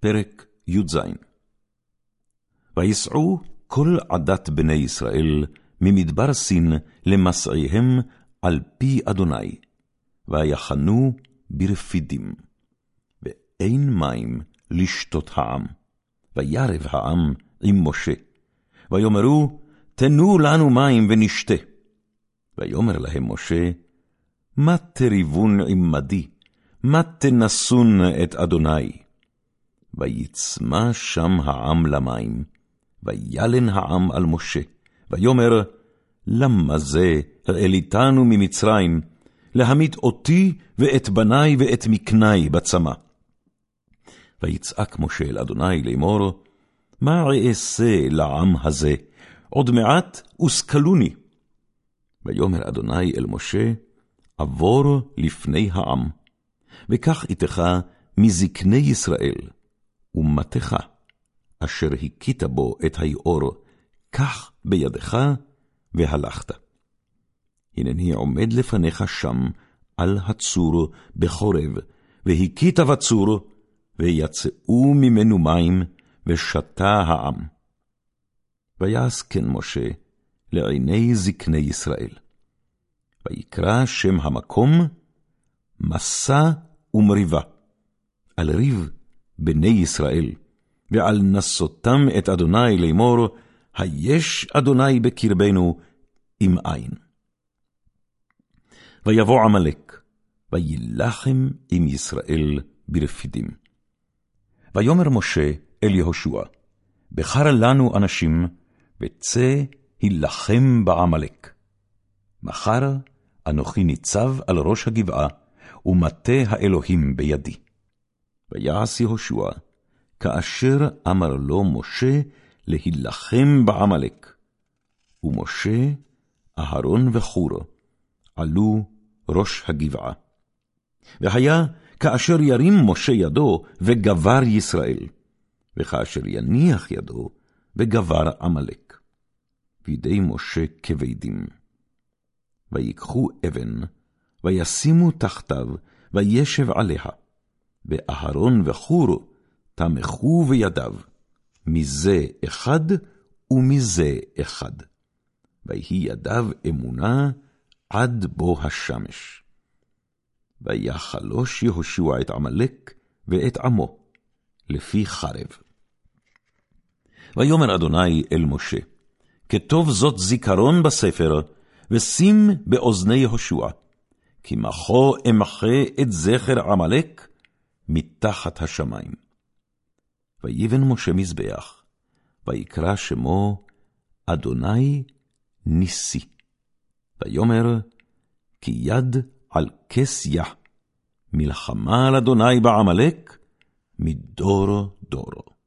פרק י"ז ויסעו כל עדת בני ישראל ממדבר סין למסעיהם על פי אדוני, ויחנו ברפידים. ואין מים לשתות העם. וירב העם עם משה. ויאמרו, תנו לנו מים ונשתה. ויאמר להם משה, מה תריבון עמדי? מה תנסון את אדוני? ויצמא שם העם למים, וילן העם על משה, ויאמר, למה זה העליתנו ממצרים, להמית אותי ואת בניי ואת מקני בצמא? ויצעק משה אל אדוני לאמור, מה אעשה לעם הזה? עוד מעט וסקלוני. ויאמר אדוני אל משה, עבור לפני העם, וקח איתך מזקני ישראל, ומטך, אשר הכית בו את היאור, קח בידך, והלכת. הנני עומד לפניך שם, על הצור בחורב, והכית בצור, ויצאו ממנו מים, ושתה העם. ויעש כן משה לעיני זקני ישראל. ויקרא שם המקום מסע ומריבה, על ריב בני ישראל, ועל נסותם את אדוני לאמור, היש אדוני בקרבנו אם אין. ויבוא עמלק, וילחם עם ישראל ברפידים. ויאמר משה אל יהושע, בחר לנו אנשים, וצא הילחם בעמלק. מחר אנוכי ניצב על ראש הגבעה, ומטה האלוהים בידי. ויעש יהושע, כאשר אמר לו משה להילחם בעמלק. ומשה, אהרון וחור, עלו ראש הגבעה. והיה כאשר ירים משה ידו, וגבר ישראל, וכאשר יניח ידו, וגבר עמלק. בידי משה כבדים. ויקחו אבן, וישימו תחתיו, וישב עליה. ואהרון וחור תמכו בידיו, מזה אחד ומזה אחד. ויהי ידיו אמונה עד בוא השמש. ויחלוש יהושע את עמלק ואת עמו, לפי חרב. ויאמר אדוני אל משה, כתוב זאת זיכרון בספר, ושים באוזני יהושע, כי מחו אמחה את זכר עמלק מתחת השמיים. ויבן משה מזבח, ויקרא שמו אדוני ניסי. ויאמר, כי יד על כס יה, מלחמה על אדוני בעמלק, מדור דורו.